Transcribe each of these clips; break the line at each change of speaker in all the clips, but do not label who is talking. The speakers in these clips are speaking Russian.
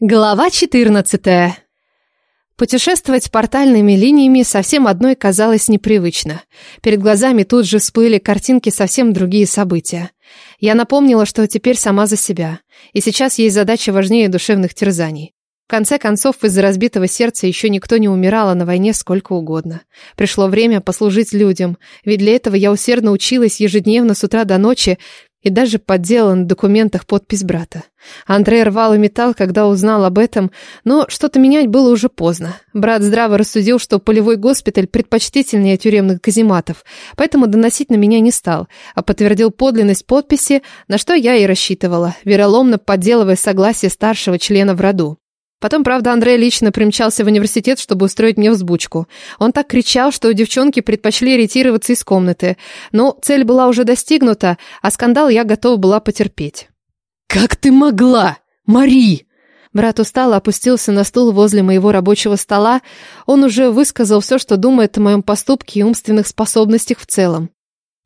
Глава 14. Путешествовать портальными линиями совсем одной казалось непривычно. Перед глазами тут же всплыли картинки совсем другие события. Я напомнила, что теперь сама за себя, и сейчас есть задача важнее душевных терзаний. В конце концов, из-за разбитого сердца еще никто не умирал, а на войне сколько угодно. Пришло время послужить людям, ведь для этого я усердно училась ежедневно с утра до ночи, и даже подделал на документах подпись брата. Андрей рвал и металл, когда узнал об этом, но что-то менять было уже поздно. Брат здраво рассудил, что полевой госпиталь предпочтительнее тюремных казематов, поэтому доносить на меня не стал, а подтвердил подлинность подписи, на что я и рассчитывала, вероломно подделывая согласие старшего члена в роду. Потом, правда, Андрей лично примчался в университет, чтобы устроить мне взбучку. Он так кричал, что девчонки предпочли ретироваться из комнаты. Но цель была уже достигнута, а скандал я готова была потерпеть.
«Как ты могла, Мари?»
Брат устало опустился на стул возле моего рабочего стола. Он уже высказал все, что думает о моем поступке и умственных способностях в целом.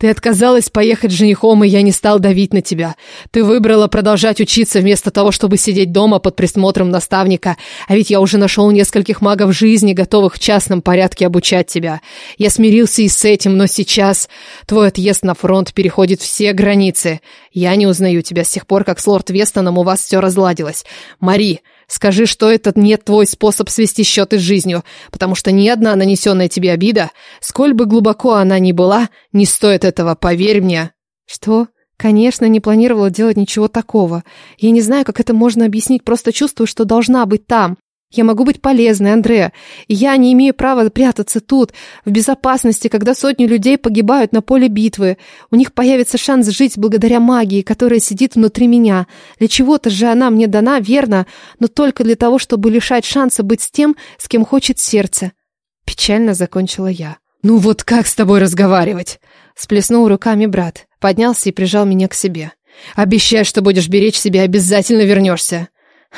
Ты отказалась поехать с женихом, и я не стал давить на тебя. Ты выбрала продолжать учиться вместо того, чтобы сидеть дома под присмотром наставника. А ведь я уже нашел нескольких магов жизни, готовых в частном порядке обучать тебя. Я смирился и с этим, но сейчас твой отъезд на фронт переходит все границы. Я не узнаю тебя с тех пор, как с лорд Вестоном у вас все разладилось. Мари, Скажи, что этот не твой способ свести счеты с жизнью, потому что ни одна нанесенная тебе обида, сколь бы глубоко она ни была, не стоит этого, поверь мне».
«Что?» Конечно, не планировала делать ничего такого. Я не знаю, как это можно объяснить, просто чувствую, что должна быть там. Я могу быть полезной, Андре. Я не имею права прятаться тут, в безопасности, когда сотни людей погибают на поле битвы. У них появится шанс жить благодаря магии, которая сидит внутри меня. Для чего-то же она мне дана, верно, но только для того, чтобы лишать шанса быть с тем, с кем хочет сердце. Печально закончила я.
«Ну вот как с тобой разговаривать?»
Сплеснул руками брат, поднялся и прижал меня к себе.
«Обещай, что будешь беречь себя, обязательно вернешься».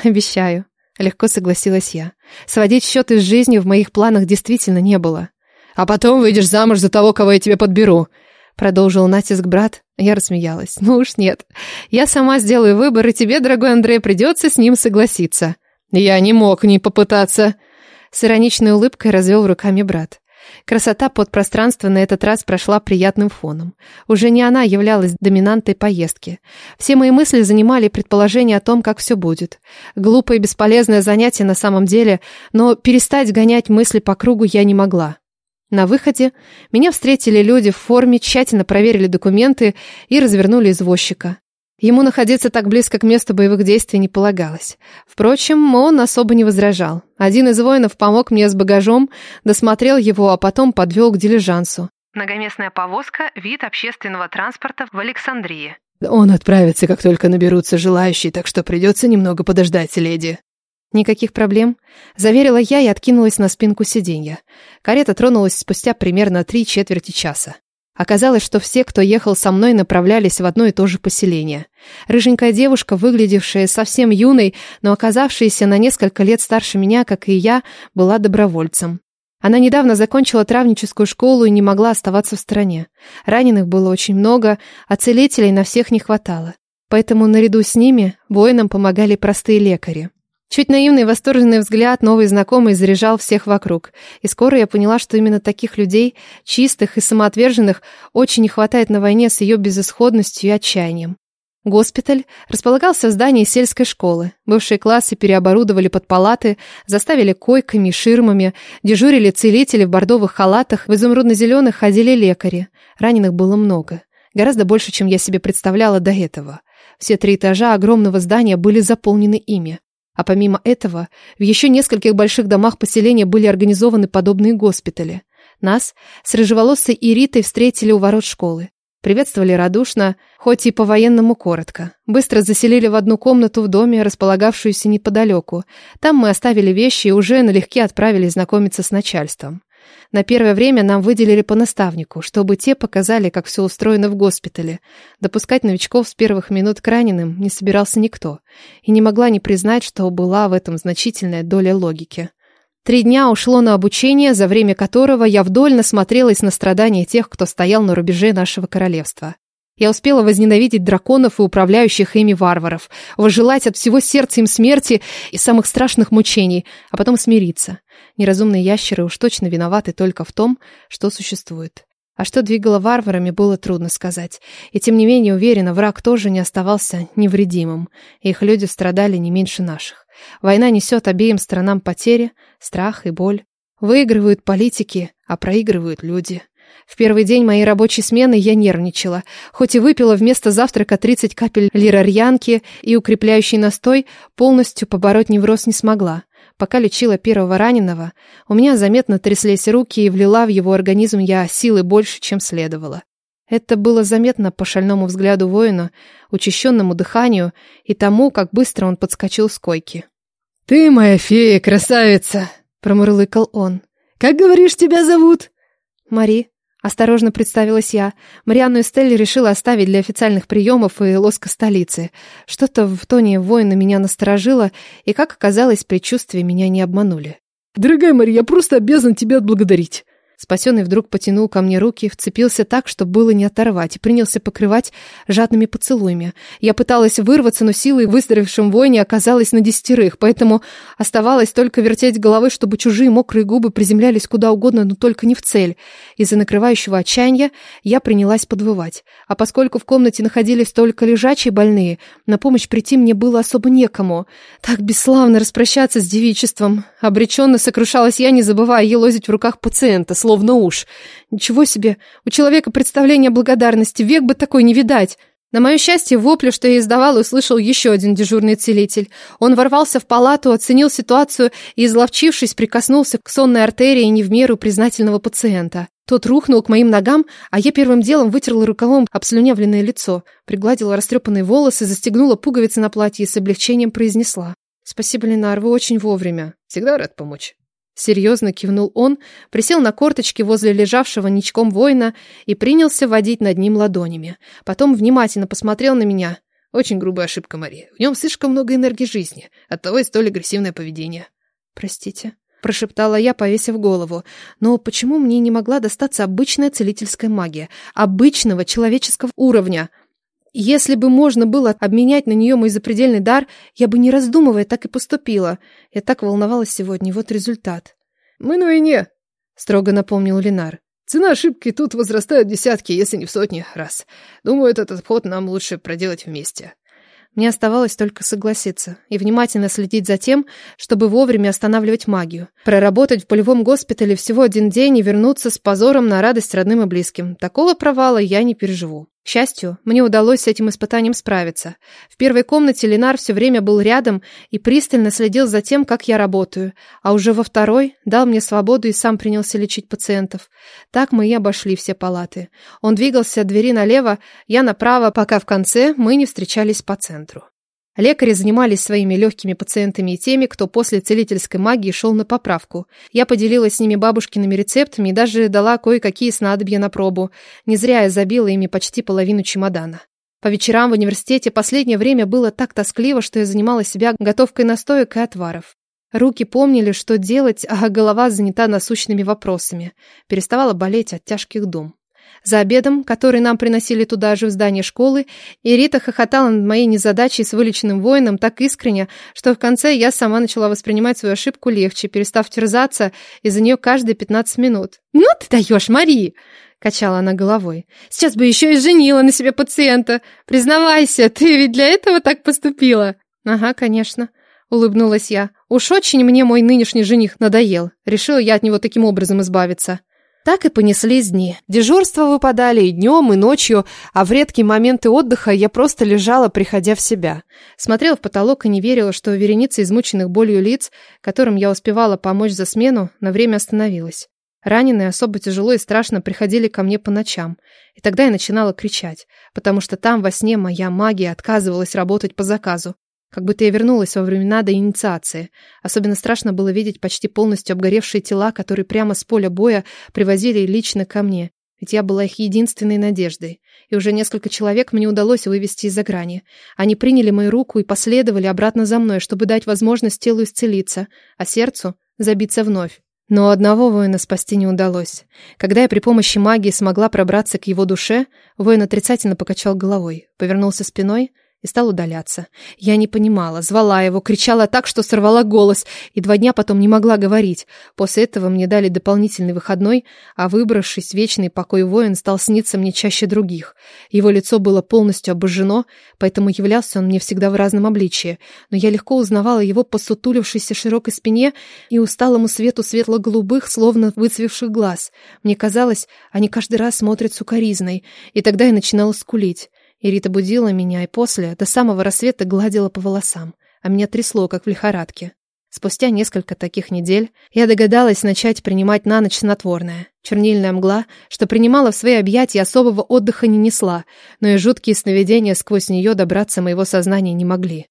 «Обещаю», Легко согласилась я. Сводить счеты с жизнью в моих планах действительно не было.
«А потом выйдешь замуж за того, кого я тебе подберу»,
Продолжил натиск брат. Я рассмеялась. «Ну уж нет. Я сама сделаю выбор, и тебе, дорогой Андрей, придется с ним согласиться».
«Я не мог не попытаться».
С ироничной улыбкой развел руками брат. Красота подпространства на этот раз прошла приятным фоном. Уже не она являлась доминантой поездки. Все мои мысли занимали предположение о том, как все будет. Глупое и бесполезное занятие на самом деле, но перестать гонять мысли по кругу я не могла. На выходе меня встретили люди в форме, тщательно проверили документы и развернули извозчика. Ему находиться так близко к месту боевых действий не полагалось. Впрочем, он особо не возражал. Один из воинов помог мне с багажом, досмотрел его, а потом подвел к дилижансу. Многоместная повозка – вид общественного транспорта в Александрии.
Он отправится, как только наберутся желающие, так что придется немного подождать, леди.
Никаких проблем. Заверила я и откинулась на спинку сиденья. Карета тронулась спустя примерно три четверти часа. Оказалось, что все, кто ехал со мной, направлялись в одно и то же поселение. Рыженькая девушка, выглядевшая совсем юной, но оказавшаяся на несколько лет старше меня, как и я, была добровольцем. Она недавно закончила травническую школу и не могла оставаться в стороне. Раненых было очень много, а целителей на всех не хватало. Поэтому наряду с ними воинам помогали простые лекари. Чуть наивный восторженный взгляд новый знакомый заряжал всех вокруг. И скоро я поняла, что именно таких людей, чистых и самоотверженных, очень не хватает на войне с ее безысходностью и отчаянием. Госпиталь располагался в здании сельской школы. Бывшие классы переоборудовали под палаты, заставили койками и ширмами, дежурили целители в бордовых халатах, в изумрудно-зеленых ходили лекари. Раненых было много. Гораздо больше, чем я себе представляла до этого. Все три этажа огромного здания были заполнены ими. А помимо этого, в еще нескольких больших домах поселения были организованы подобные госпитали. Нас с рыжеволосой Иритой встретили у ворот школы. Приветствовали радушно, хоть и по-военному коротко. Быстро заселили в одну комнату в доме, располагавшуюся неподалеку. Там мы оставили вещи и уже налегке отправились знакомиться с начальством. На первое время нам выделили по наставнику, чтобы те показали, как все устроено в госпитале. Допускать новичков с первых минут к раненым не собирался никто. И не могла не признать, что была в этом значительная доля логики. Три дня ушло на обучение, за время которого я вдоль насмотрелась на страдания тех, кто стоял на рубеже нашего королевства. Я успела возненавидеть драконов и управляющих ими варваров, возжелать от всего сердца им смерти и самых страшных мучений, а потом смириться. Неразумные ящеры уж точно виноваты только в том, что существует. А что двигало варварами, было трудно сказать. И тем не менее, уверена, враг тоже не оставался невредимым. Их люди страдали не меньше наших. Война несет обеим сторонам потери, страх и боль. Выигрывают политики, а проигрывают люди. В первый день моей рабочей смены я нервничала. Хоть и выпила вместо завтрака 30 капель лирарьянки и укрепляющий настой, полностью побороть невроз не смогла. Пока лечила первого раненого, у меня заметно тряслись руки, и влила в его организм я силы больше, чем следовало. Это было заметно по шальному взгляду воина, учащенному дыханию и тому, как быстро он подскочил с койки.
«Ты моя фея, красавица!» — промурлыкал он. «Как, говоришь, тебя зовут?»
«Мари», Осторожно представилась я. Марианну Эстель решила оставить для официальных приемов и лоска столицы. Что-то в тоне воина меня насторожило, и, как оказалось, предчувствия меня не обманули.
«Дорогая Мария, я просто обязан тебя отблагодарить.
Спасенный вдруг потянул ко мне руки, вцепился так, что было не оторвать, и принялся покрывать жадными поцелуями. Я пыталась вырваться, но силой в выздоровевшем воине оказалась на десятерых, поэтому оставалось только вертеть головой, чтобы чужие мокрые губы приземлялись куда угодно, но только не в цель. Из-за накрывающего отчаяния я принялась подвывать. А поскольку в комнате находились только лежачие больные, на помощь прийти мне было особо некому. Так бесславно распрощаться с девичеством. Обреченно сокрушалась я, не забывая елозить в руках пациента, словно уж. Ничего себе, у человека представление благодарности, век бы такой не видать. На мое счастье, воплю, что я издавал, услышал еще один дежурный целитель. Он ворвался в палату, оценил ситуацию и, изловчившись, прикоснулся к сонной артерии не в меру признательного пациента. Тот рухнул к моим ногам, а я первым делом вытерла рукавом обслюнявленное лицо, пригладила растрепанные волосы, застегнула пуговицы на платье и с облегчением произнесла. «Спасибо, Ленар, вы очень вовремя.
Всегда рад помочь».
Серьезно кивнул он, присел на корточки возле лежавшего ничком воина и принялся водить над ним ладонями. Потом внимательно посмотрел на меня.
Очень грубая ошибка, Мария. В нем слишком много энергии жизни. Оттого и столь агрессивное поведение.
Простите. Прошептала я, повесив голову. Но почему мне не могла достаться обычная целительская магия? Обычного человеческого уровня? Если бы можно было обменять на нее мой запредельный дар, я бы, не раздумывая, так и поступила. Я так волновалась сегодня, вот результат.
«Мы на войне», —
строго напомнил Ленар.
«Цена ошибки тут возрастает десятки, если не в сотни раз. Думаю, этот обход нам лучше проделать вместе».
Мне оставалось только согласиться и внимательно следить за тем, чтобы вовремя останавливать магию. Проработать в полевом госпитале всего один день и вернуться с позором на радость родным и близким. Такого провала я не переживу. К счастью, мне удалось с этим испытанием справиться. В первой комнате Ленар все время был рядом и пристально следил за тем, как я работаю, а уже во второй дал мне свободу и сам принялся лечить пациентов. Так мы и обошли все палаты. Он двигался от двери налево, я направо, пока в конце мы не встречались по центру. Лекари занимались своими легкими пациентами и теми, кто после целительской магии шел на поправку. Я поделилась с ними бабушкиными рецептами и даже дала кое-какие снадобья на пробу. Не зря я забила ими почти половину чемодана. По вечерам в университете последнее время было так тоскливо, что я занимала себя готовкой настоек и отваров. Руки помнили, что делать, а голова занята насущными вопросами. Переставала болеть от тяжких дум. За обедом, который нам приносили туда же в здание школы, Ирита хохотала над моей незадачей с вылеченным воином так искренне, что в конце я сама начала воспринимать свою ошибку легче, перестав терзаться из-за нее каждые 15 минут. «Ну ты даешь, Мари!» — качала она головой. «Сейчас бы еще и женила на себе пациента. Признавайся, ты ведь для этого так поступила?» «Ага, конечно», — улыбнулась я. «Уж очень мне мой нынешний жених надоел. Решила я от него таким образом избавиться». Так и понеслись дни. Дежурства выпадали и днем, и ночью, а в редкие моменты отдыха я просто лежала, приходя в себя. Смотрела в потолок и не верила, что вереница измученных болью лиц, которым я успевала помочь за смену, на время остановилась. Раненые особо тяжело и страшно приходили ко мне по ночам. И тогда я начинала кричать, потому что там во сне моя магия отказывалась работать по заказу. Как будто я вернулась во времена до инициации. Особенно страшно было видеть почти полностью обгоревшие тела, которые прямо с поля боя привозили лично ко мне. Ведь я была их единственной надеждой. И уже несколько человек мне удалось вывести из-за грани. Они приняли мою руку и последовали обратно за мной, чтобы дать возможность телу исцелиться, а сердцу забиться вновь. Но одного воина спасти не удалось. Когда я при помощи магии смогла пробраться к его душе, воин отрицательно покачал головой, повернулся спиной и стал удаляться. Я не понимала, звала его, кричала так, что сорвала голос, и два дня потом не могла говорить. После этого мне дали дополнительный выходной, а выбравшись вечный покой воин стал сниться мне чаще других. Его лицо было полностью обожжено, поэтому являлся он мне всегда в разном обличии, но я легко узнавала его по сутулившейся широкой спине и усталому свету светло-голубых, словно выцвевших глаз. Мне казалось, они каждый раз смотрят сукоризной, и тогда я начинала скулить. И Рита будила меня и после, до самого рассвета гладила по волосам, а меня трясло, как в лихорадке. Спустя несколько таких недель я догадалась начать принимать на ночь снотворное. Чернильная мгла, что принимала в свои объятия, особого отдыха не несла, но и жуткие сновидения сквозь нее добраться моего сознания не могли.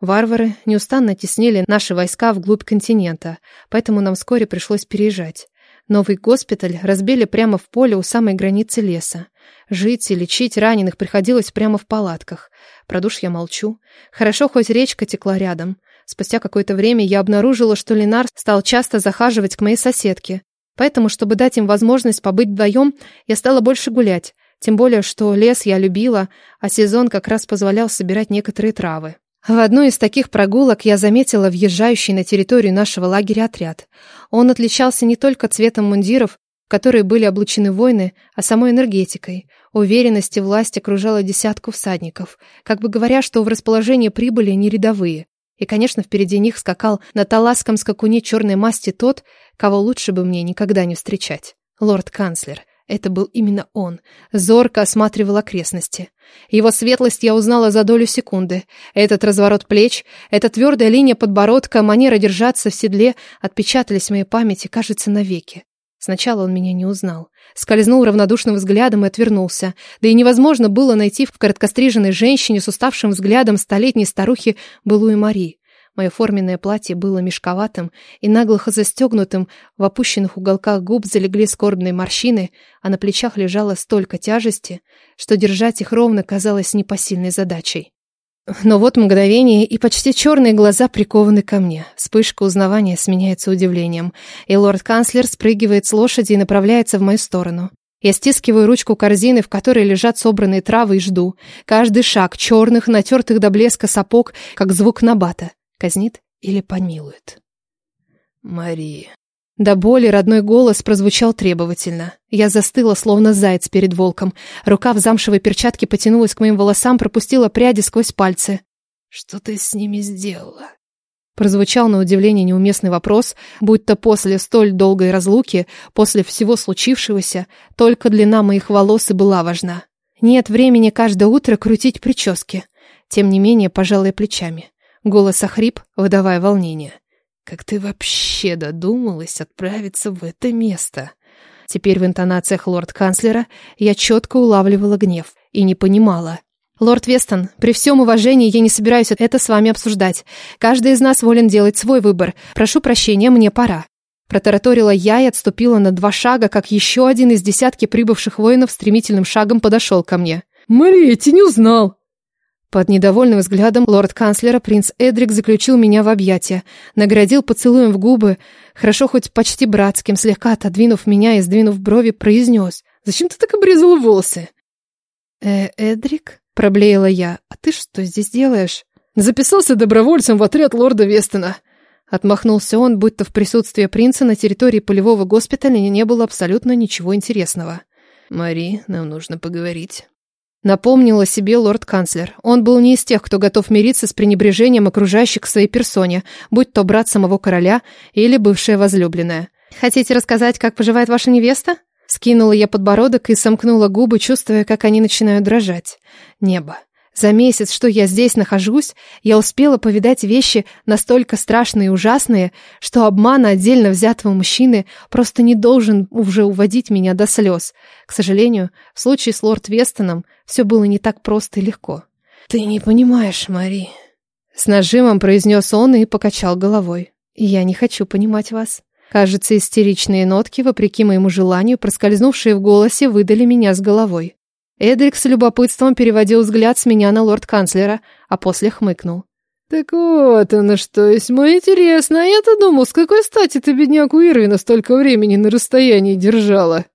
Варвары неустанно теснили наши войска вглубь континента, поэтому нам вскоре пришлось переезжать. Новый госпиталь разбили прямо в поле у самой границы леса. Жить и лечить раненых приходилось прямо в палатках. Про душ я молчу. Хорошо, хоть речка текла рядом. Спустя какое-то время я обнаружила, что Ленар стал часто захаживать к моей соседке. Поэтому, чтобы дать им возможность побыть вдвоем, я стала больше гулять. Тем более, что лес я любила, а сезон как раз позволял собирать некоторые травы. В одной из таких прогулок я заметила въезжающий на территорию нашего лагеря отряд. Он отличался не только цветом мундиров, которые были облучены воины, а самой энергетикой. Уверенность и власть окружала десятку всадников, как бы говоря, что в расположение прибыли не рядовые. И, конечно, впереди них скакал на таласском скакуне черной масти тот, кого лучше бы мне никогда не встречать. Лорд-канцлер — это был именно он. Зорко осматривал окрестности. Его светлость я узнала за долю секунды. Этот разворот плеч, эта твердая линия подбородка, манера держаться в седле отпечатались в моей памяти, кажется, навеки. Сначала он меня не узнал. Скользнул равнодушным взглядом и отвернулся. Да и невозможно было найти в короткостриженной женщине с уставшим взглядом столетней старухи былую Марии. Мое форменное платье было мешковатым и наглухо застегнутым, в опущенных уголках губ залегли скорбные морщины, а на плечах лежало столько тяжести, что держать их ровно казалось непосильной задачей. Но вот мгновение, и почти черные глаза прикованы ко мне. Вспышка узнавания сменяется удивлением, и лорд-канцлер спрыгивает с лошади и направляется в мою сторону. Я стискиваю ручку корзины, в которой лежат собранные травы, и жду. Каждый шаг черных, натертых до блеска сапог, как звук набата. Казнит или помилует? Мари. До боли родной голос прозвучал требовательно. Я застыла, словно заяц перед волком. Рука в замшевой перчатке потянулась к моим волосам, пропустила пряди сквозь пальцы. «Что ты с ними сделала?» Прозвучал на удивление неуместный вопрос, будь то после столь долгой разлуки, после всего случившегося, только длина моих волос и была важна. Нет времени каждое утро крутить прически. Тем не менее, пожалуй, плечами. Голос охрип, выдавая волнение. «Как ты вообще додумалась отправиться в это место?» Теперь в интонациях лорд-канцлера я четко улавливала гнев и не понимала. «Лорд Вестон, при всем уважении я не собираюсь это с вами обсуждать. Каждый из нас волен делать свой выбор. Прошу прощения, мне пора». Протараторила я и отступила на два шага, как еще один из десятки прибывших воинов стремительным шагом подошел ко мне.
«Мария, ты не узнал!»
Под недовольным взглядом лорд-канцлера принц Эдрик заключил меня в объятия, наградил поцелуем в губы, хорошо хоть почти братским, слегка отодвинув меня и сдвинув брови, произнес. «Зачем ты так обрезала волосы?» «Э, Эдрик?» — проблеяла я. «А ты что здесь делаешь?»
«Записался добровольцем в отряд лорда Вестона».
Отмахнулся он, будто в присутствии принца на территории полевого госпиталя не было абсолютно ничего интересного.
«Мари, нам нужно поговорить».
Напомнил о себе лорд-канцлер. Он был не из тех, кто готов мириться с пренебрежением окружающих к своей персоне, будь то брат самого короля или бывшая возлюбленная. «Хотите рассказать, как поживает ваша невеста?» Скинула я подбородок и сомкнула губы, чувствуя, как они начинают дрожать. Небо. За месяц, что я здесь нахожусь, я успела повидать вещи настолько страшные и ужасные, что обман отдельно взятого мужчины просто не должен уже уводить меня до слез. К сожалению, в случае с лорд Вестоном все было не так просто и легко.
«Ты не понимаешь, Мари», —
с нажимом произнес он и покачал головой. «Я не хочу понимать вас». Кажется, истеричные нотки, вопреки моему желанию, проскользнувшие в голосе, выдали меня с головой. Эдрик с любопытством переводил взгляд с меня на лорд-канцлера, а после хмыкнул.
Так вот оно что, весьма интересно. А я-то думал, с какой стати ты бедняку Ирвина столько времени на расстоянии держала?